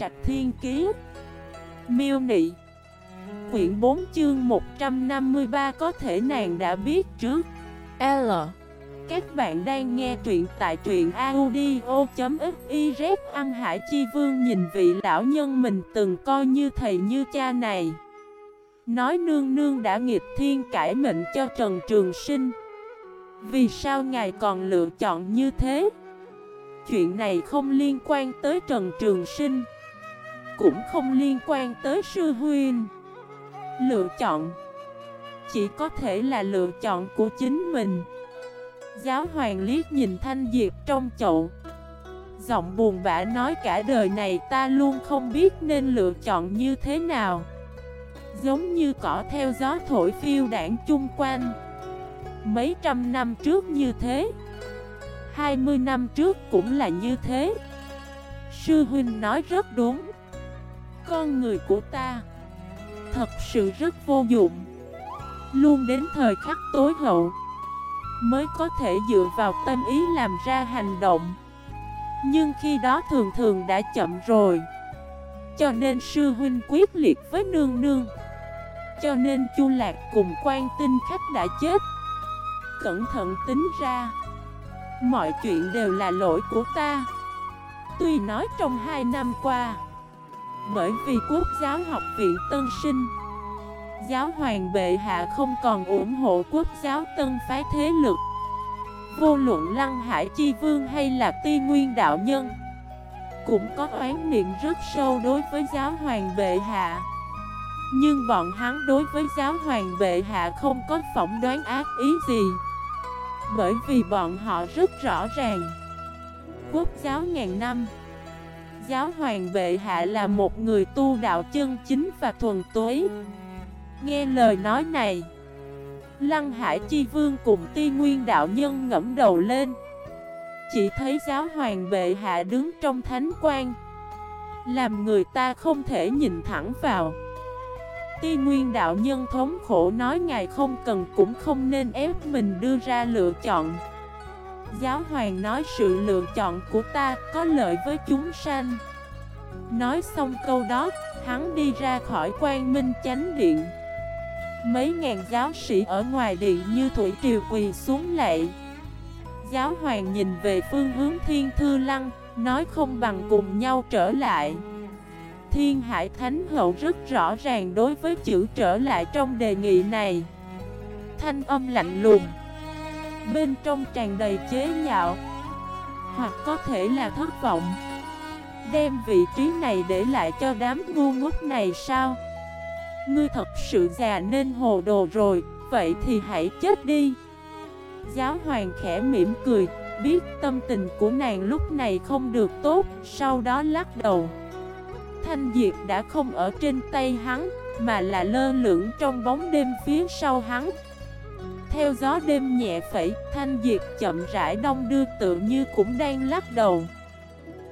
Trạch Thiên Kiế Miêu Nị. Quyển 4 chương 153 có thể nàng đã biết trước. L. Các bạn đang nghe truyện tại truyện audio.xyz Ăn Hải Chi Vương nhìn vị lão nhân mình từng coi như thầy như cha này. Nói nương nương đã nghiệp thiên cải mệnh cho Trần Trường Sinh. Vì sao ngài còn lựa chọn như thế? Chuyện này không liên quan tới Trần Trường Sinh. Cũng không liên quan tới Sư Huynh. Lựa chọn. Chỉ có thể là lựa chọn của chính mình. Giáo hoàng liếc nhìn Thanh Diệp trong chậu. Giọng buồn bã nói cả đời này ta luôn không biết nên lựa chọn như thế nào. Giống như cỏ theo gió thổi phiêu đảng chung quanh. Mấy trăm năm trước như thế. 20 năm trước cũng là như thế. Sư huynh nói rất đúng. Con người của ta. Thật sự rất vô dụng. Luôn đến thời khắc tối hậu, Mới có thể dựa vào tâm ý làm ra hành động. Nhưng khi đó thường thường đã chậm rồi. Cho nên sư huynh quyết liệt với nương nương. Cho nên chu lạc cùng quan tinh khách đã chết. Cẩn thận tính ra, Mọi chuyện đều là lỗi của ta. Tuy nói trong hai năm qua bởi vì quốc giáo học viện tân sinh, Giáo hoàng bệ hạ không còn ủng hộ quốc giáo tân phái thế lực. Vô luận Lăng Hải Chi Vương hay là Ti Nguyên Đạo Nhân Cũng có oán niệm rất sâu đối với giáo hoàng bệ hạ. Nhưng bọn hắn đối với giáo hoàng bệ hạ không có phỏng đoán ác ý gì, bởi vì bọn họ rất rõ ràng, Quốc giáo ngàn năm Giáo hoàng bệ hạ là một người tu đạo chân chính và thuần túy. Nghe lời nói này, Lăng Hải Chi Vương cùng ti nguyên đạo nhân ngẫm đầu lên. Chỉ thấy giáo hoàng bệ hạ đứng trong thánh quan, Làm người ta không thể nhìn thẳng vào. Ti nguyên đạo nhân thống khổ nói ngài không cần cũng không nên ép mình đưa ra lựa chọn. Giáo hoàng nói sự lựa chọn của ta có lợi với chúng sanh. Nói xong câu đó, hắn đi ra khỏi quan minh chánh điện. Mấy ngàn giáo sĩ ở ngoài điện như thủy triều quỳ xuống lạy. Giáo hoàng nhìn về phương hướng thiên thư lăng Nói không bằng cùng nhau trở lại. Thiên Hải Thánh Hậu rất rõ ràng đối với chữ trở lại trong đề nghị này. Thanh âm lạnh lùng. Bên trong tràn đầy chế nhạo. Hoặc có thể là thất vọng. Đem vị trí này để lại cho đám ngu ngốc này sao? Ngươi thật sự già nên hồ đồ rồi Vậy thì hãy chết đi. Giáo hoàng khẽ mỉm cười Biết tâm tình của nàng lúc này không được tốt Sau đó lắc đầu. Thanh Diệp đã không ở trên tay hắn, mà là lơ lửng trong bóng đêm phía sau hắn. Theo gió đêm nhẹ phẩy, Thanh Diệp chậm rãi đông đưa tự như cũng đang lắc đầu.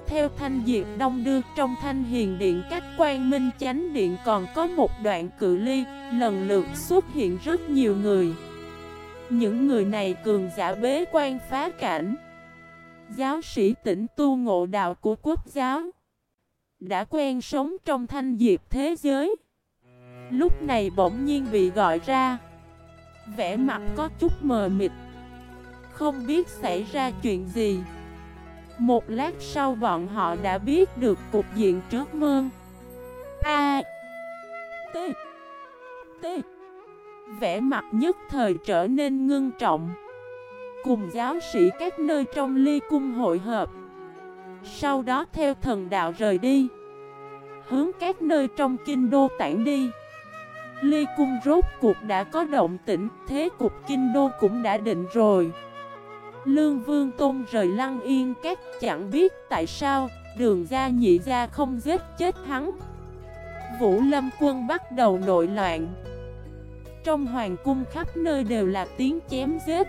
Theo Thanh Diệp đông đưa trong Thanh Hiền Điện cách quan minh chánh điện còn có một đoạn cự ly, lần lượt xuất hiện rất nhiều người. Những người này cường giả bế quan phá cảnh. Giáo sĩ tỉnh tu ngộ đạo của quốc giáo đã quen sống trong thanh diệp thế giới Lúc này bỗng nhiên bị gọi ra Vẻ mặt có chút mờ mịt. Không biết xảy ra chuyện gì. Một lát sau bọn họ đã biết được cục diện trước mơn A. T. T. Vẻ mặt nhất thời trở nên ngưng trọng. Cùng giáo sĩ các nơi trong ly cung hội hợp sau đó theo thần đạo rời đi. Hướng các nơi trong kinh đô tản đi. Ly cung rốt cuộc đã có động tĩnh, Thế cục kinh đô cũng đã định rồi. Lương Vương Tôn rời lăng yên các chẳng biết tại sao, Đường ra nhị ra không giết chết hắn. Vũ Lâm quân bắt đầu nội loạn. Trong hoàng cung khắp nơi đều là tiếng chém giết.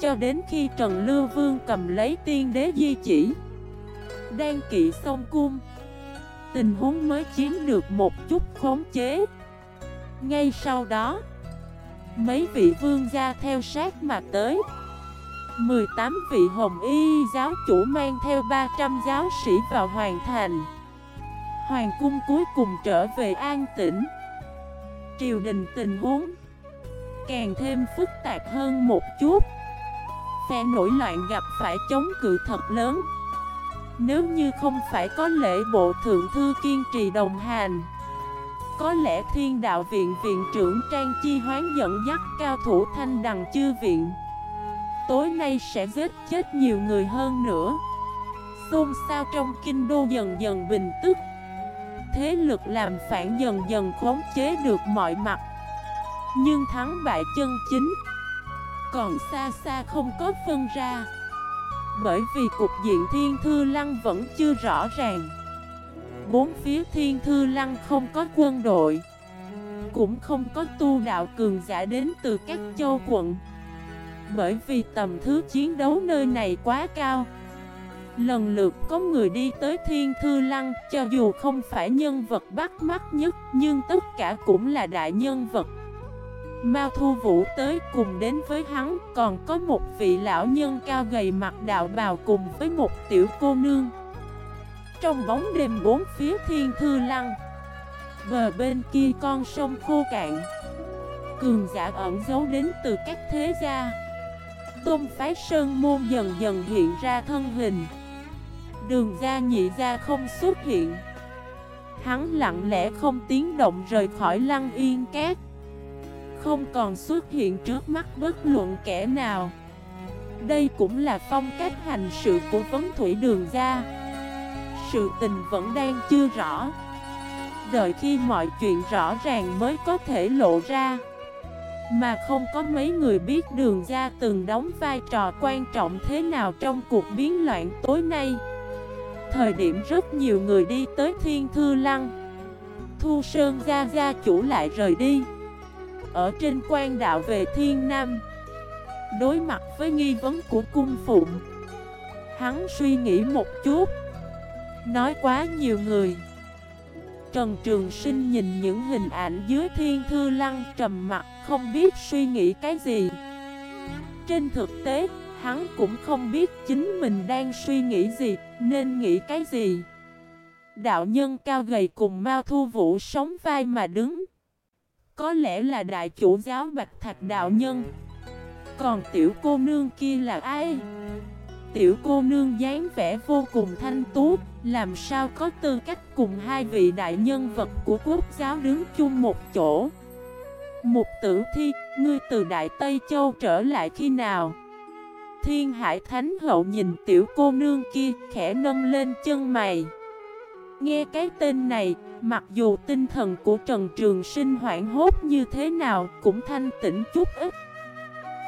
Cho đến khi Trần Lưu Vương cầm lấy tiên đế di chỉ, đang kỵ xong cung, Tình huống mới chiếm được một chút khống chế. Ngay sau đó, Mấy vị vương gia theo sát mà tới. 18 vị hồng y giáo chủ mang theo 300 giáo sĩ vào hoàn thành. Hoàng cung cuối cùng trở về an tĩnh. Triều đình tình huống Càng thêm phức tạp hơn một chút. Phe nổi loạn gặp phải chống cự thật lớn. Nếu như không phải có lễ bộ thượng thư kiên trì đồng hành có lẽ thiên đạo viện viện trưởng Trang Chi Hoán dẫn dắt cao thủ thanh đằng chư viện. Tối nay sẽ giết chết nhiều người hơn nữa. Xôn xao trong kinh đô dần dần bình tức. Thế lực làm phản dần dần khống chế được mọi mặt. Nhưng thắng bại chân chính Còn xa xa không có phân ra. Bởi vì cục diện thiên thư lăng vẫn chưa rõ ràng. Bốn phía thiên thư lăng không có quân đội. Cũng không có tu đạo cường giả đến từ các châu quận. Bởi vì tầm thứ chiến đấu nơi này quá cao. Lần lượt có người đi tới Thiên Thư Lăng Cho dù không phải nhân vật bắt mắt nhất, Nhưng tất cả cũng là đại nhân vật. Mao Thu Vũ tới cùng đến với hắn, Còn có một vị lão nhân cao gầy mặt đạo bào cùng với một tiểu cô nương. Trong bóng đêm bốn phía Thiên Thư Lăng. Bờ bên kia con sông khô cạn. Cường giả ẩn giấu đến từ các thế gia. Tôn phái sơn môn dần dần hiện ra thân hình. Đường ra nhị ra không xuất hiện. Hắn lặng lẽ không tiếng động rời khỏi lăng yên cát. Không còn xuất hiện trước mắt bất luận kẻ nào. Đây cũng là phong cách hành sự của vấn thủy đường ra sự tình vẫn đang chưa rõ. Đợi khi mọi chuyện rõ ràng mới có thể lộ ra. Mà không có mấy người biết đường ra từng đóng vai trò quan trọng thế nào trong cuộc biến loạn tối nay. Thời điểm rất nhiều người đi tới Thiên Thư Lăng. Thu Sơn Gia Gia chủ lại rời đi. Ở trên quan đạo về Thiên Nam, Đối mặt với nghi vấn của cung phụng, Hắn suy nghĩ một chút. Nói quá nhiều người Trần Trường Sinh nhìn những hình ảnh dưới thiên thư lăng trầm mặt Không biết suy nghĩ cái gì Trên thực tế Hắn cũng không biết chính mình đang suy nghĩ gì, nên nghĩ cái gì. Đạo nhân cao gầy cùng Mao Thu Vũ sống vai mà đứng. Có lẽ là đại chủ giáo Bạch Thạch đạo nhân. Còn tiểu cô nương kia là ai? Tiểu cô nương dáng vẻ vô cùng thanh tú, làm sao có tư cách cùng hai vị đại nhân vật của quốc giáo đứng chung một chỗ. Mục tử thi, ngươi từ Đại Tây Châu trở lại khi nào? Thiên Hải Thánh Hậu nhìn tiểu cô nương kia khẽ nâng lên chân mày Nghe cái tên này, mặc dù tinh thần của Trần Trường Sinh hoảng hốt như thế nào cũng thanh tĩnh chút ít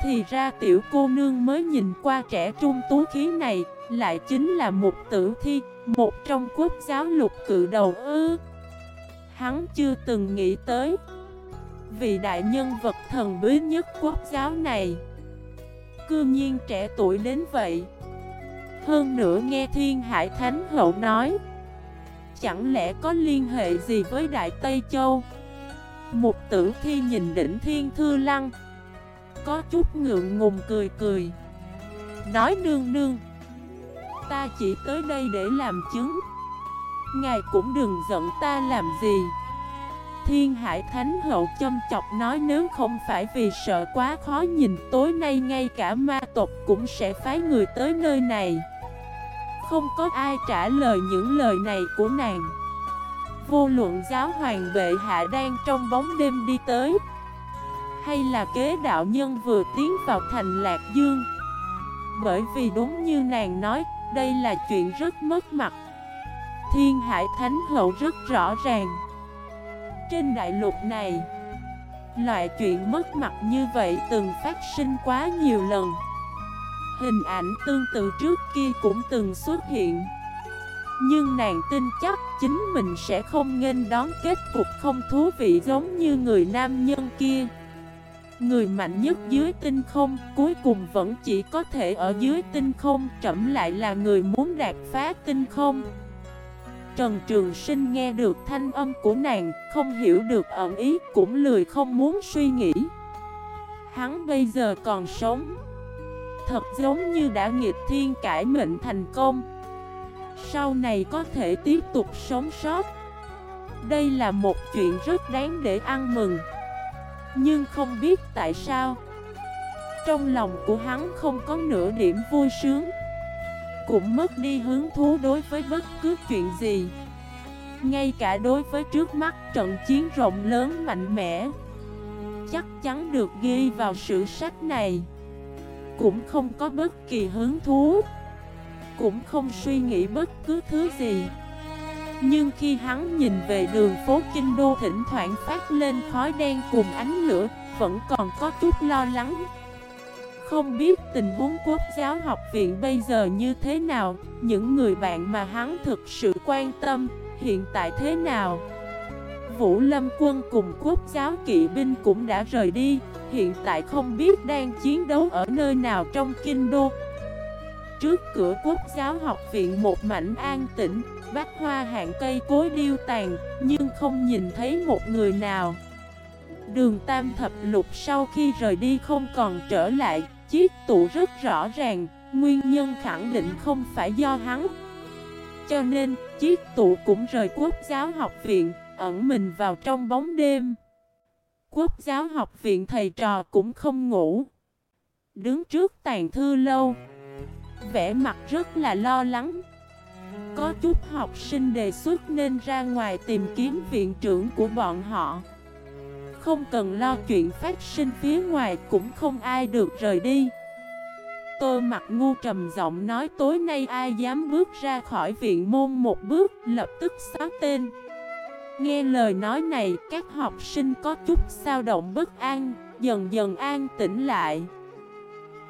thì ra tiểu cô nương mới nhìn qua trẻ trung tú khí này Lại chính là một tử thi, một trong quốc giáo lục cự đầu ư. Hắn chưa từng nghĩ tới Vị đại nhân vật thần bí nhất quốc giáo này. Cư nhiên trẻ tuổi đến vậy. Hơn nữa nghe Thiên Hải Thánh Hậu nói Chẳng lẽ có liên hệ gì với Đại Tây Châu? Một tử thi nhìn đỉnh Thiên Thư Lăng có chút ngượng ngùng cười cười. Nói nương nương, Ta chỉ tới đây để làm chứng. Ngài cũng đừng giận ta làm gì. Thiên Hải Thánh Hậu châm chọc nói, nếu không phải vì sợ quá khó nhìn, tối nay ngay cả ma tộc cũng sẽ phái người tới nơi này. Không có ai trả lời những lời này của nàng. Vô luận giáo hoàng bệ hạ đang trong bóng đêm đi tới hay là kế đạo nhân vừa tiến vào thành Lạc Dương? Bởi vì đúng như nàng nói, đây là chuyện rất mất mặt. Thiên Hải Thánh Hậu rất rõ ràng. Trên đại lục này Loại chuyện mất mặt như vậy từng phát sinh quá nhiều lần. Hình ảnh tương tự trước kia cũng từng xuất hiện. Nhưng nàng tin chắc chính mình sẽ không nghênh đón kết cục không thú vị giống như người nam nhân kia. Người mạnh nhất dưới tinh không cuối cùng vẫn chỉ có thể ở dưới tinh không Trẩm lại là người muốn đạt phá tinh không Trần Trường Sinh nghe được thanh âm của nàng, không hiểu được ẩn ý, cũng lười không muốn suy nghĩ. Hắn bây giờ còn sống. Thật giống như đã nghịch thiên cải mệnh thành công. Sau này có thể tiếp tục sống sót. Đây là một chuyện rất đáng để ăn mừng nhưng không biết tại sao, Trong lòng của hắn không có nửa điểm vui sướng. Cũng mất đi hứng thú đối với bất cứ chuyện gì. Ngay cả đối với trước mắt trận chiến rộng lớn mạnh mẽ, Chắc chắn được ghi vào sử sách này. Cũng không có bất kỳ hứng thú, Cũng không suy nghĩ bất cứ thứ gì nhưng khi hắn nhìn về đường phố Kinh Đô thỉnh thoảng phát lên khói đen cùng ánh lửa, vẫn còn có chút lo lắng. Không biết tình huống quốc giáo học viện bây giờ như thế nào, những người bạn mà hắn thực sự quan tâm, hiện tại thế nào. Vũ Lâm quân cùng quốc giáo kỵ binh cũng đã rời đi, hiện tại không biết đang chiến đấu ở nơi nào trong kinh đô. Trước cửa quốc giáo học viện một mảnh an tĩnh, bách hoa hạng cây cối điêu tàn, nhưng không nhìn thấy một người nào. Đường Tam Thập Lục sau khi rời đi không còn trở lại, chiếc tủ rất rõ ràng, nguyên nhân khẳng định không phải do hắn. Cho nên, chiếc tụ cũng rời quốc giáo học viện, ẩn mình vào trong bóng đêm. Quốc giáo học viện thầy trò cũng không ngủ. Đứng trước tàn thư lâu, vẻ mặt rất là lo lắng. Có chút học sinh đề xuất nên ra ngoài tìm kiếm viện trưởng của bọn họ. Không cần lo chuyện phát sinh phía ngoài cũng không ai được rời đi. Tôi mặt ngu trầm giọng nói tối nay ai dám bước ra khỏi viện môn một bước, lập tức xóa tên. Nghe lời nói này, các học sinh có chút sao động bất an, Dần dần an tĩnh lại.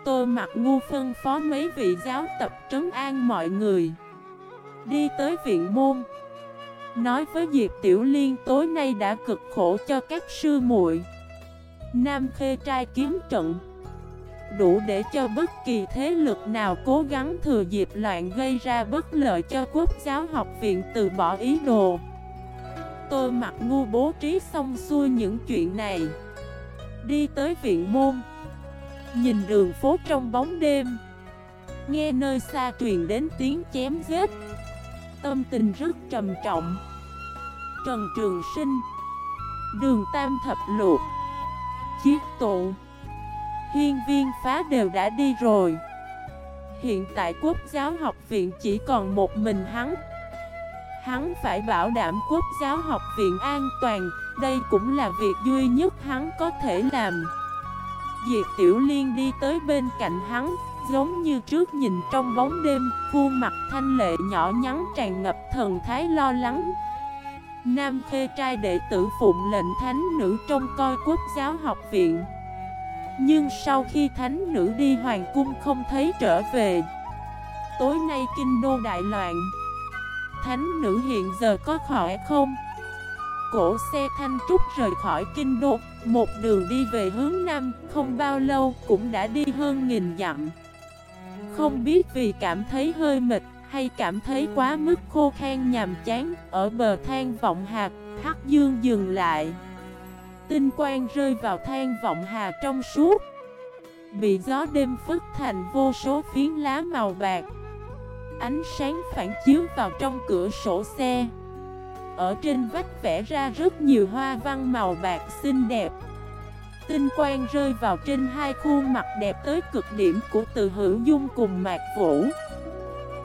Tôi mặt ngu phân phó mấy vị giáo tập trấn an mọi người. Đi tới viện môn. Nói với Diệp Tiểu Liên, tối nay đã cực khổ cho các sư muội. Nam Khê trai kiếm trận. Đủ để cho bất kỳ thế lực nào cố gắng thừa dịp loạn gây ra bất lợi cho quốc giáo học viện từ bỏ ý đồ. Tôi mặc ngu bố trí xong xuôi những chuyện này. Đi tới viện môn. Nhìn đường phố trong bóng đêm. Nghe nơi xa truyền đến tiếng chém giết. Tâm tình rất trầm trọng. Trần Trường Sinh, Đường Tam Thập Luộc Chiết tụ, Hiên viên phá đều đã đi rồi. Hiện tại quốc giáo học viện chỉ còn một mình hắn. Hắn phải bảo đảm quốc giáo học viện an toàn, Đây cũng là việc duy nhất hắn có thể làm. Diệp Tiểu Liên đi tới bên cạnh hắn Giống như trước nhìn trong bóng đêm, Khuôn mặt thanh lệ nhỏ nhắn tràn ngập thần thái lo lắng. Nam khê trai đệ tử phụng lệnh thánh nữ trong coi quốc giáo học viện. Nhưng sau khi thánh nữ đi hoàng cung không thấy trở về. Tối nay kinh đô đại loạn. Thánh nữ hiện giờ có khỏe không? Cổ xe thanh trúc rời khỏi kinh đô, Một đường đi về hướng Nam, Không bao lâu cũng đã đi hơn nghìn dặm không biết vì cảm thấy hơi mệt hay cảm thấy quá mức khô khan nhàm chán Ở bờ than vọng hạt, Hắc Dương dừng lại. Tinh quang rơi vào than vọng hà trong suốt. Bị gió đêm phức thành vô số phiến lá màu bạc. Ánh sáng phản chiếu vào trong cửa sổ xe. Ở trên vách vẽ ra rất nhiều hoa văn màu bạc xinh đẹp. Tinh quang rơi vào trên hai khuôn mặt đẹp tới cực điểm của từ hữu dung cùng mạc vũ.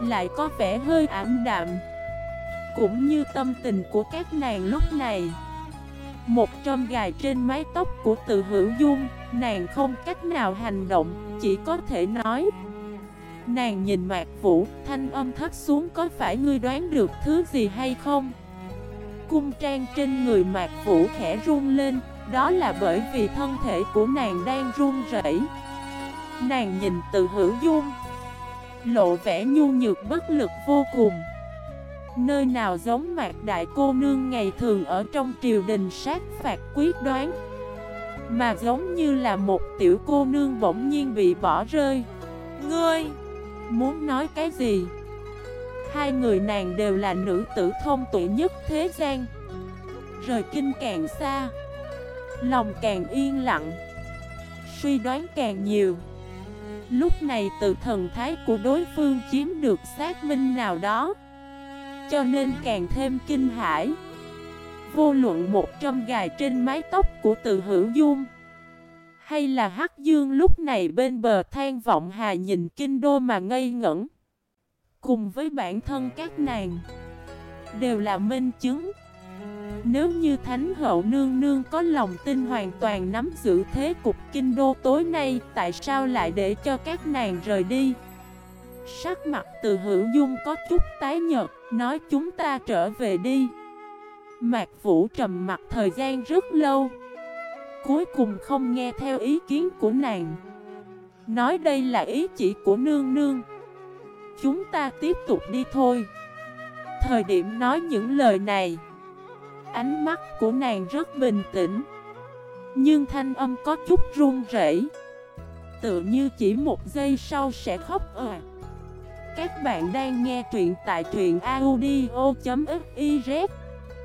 Lại có vẻ hơi ảm đạm, Cũng như tâm tình của các nàng lúc này. Một trong gài trên mái tóc của từ hữu dung, Nàng không cách nào hành động, Chỉ có thể nói, Nàng nhìn mạc vũ, Thanh âm thấp xuống có phải ngươi đoán được thứ gì hay không? Cung trang trên người mạc vũ khẽ run lên đó là bởi vì thân thể của nàng đang run rẩy. Nàng nhìn từ hữu dung, Lộ vẻ nhu nhược bất lực vô cùng. Nơi nào giống mạc đại cô nương ngày thường ở trong triều đình sát phạt quyết đoán, Mà giống như là một tiểu cô nương bỗng nhiên bị bỏ rơi. Ngươi, Muốn nói cái gì? Hai người nàng đều là nữ tử thông tuệ nhất thế gian. Rời kinh càng xa Lòng càng yên lặng, Suy đoán càng nhiều. Lúc này từ thần thái của đối phương chiếm được xác minh nào đó, Cho nên càng thêm kinh hãi. Vô luận một trăm gài trên mái tóc của từ hữu dung, Hay là Hắc Dương lúc này bên bờ than vọng hà nhìn kinh đô mà ngây ngẩn. Cùng với bản thân các nàng, Đều là minh chứng. Nếu như Thánh Hậu Nương Nương có lòng tin hoàn toàn nắm giữ thế cục kinh đô tối nay, Tại sao lại để cho các nàng rời đi? Sắc mặt từ hữu dung có chút tái nhợt, Nói chúng ta trở về đi. Mạc Vũ trầm mặt thời gian rất lâu, Cuối cùng không nghe theo ý kiến của nàng. Nói đây là ý chỉ của nương nương. Chúng ta tiếp tục đi thôi. Thời điểm nói những lời này Ánh mắt của nàng rất bình tĩnh Nhưng thanh âm có chút run rẩy, Tự như chỉ một giây sau sẽ khóc à Các bạn đang nghe truyện tại truyện audio.fif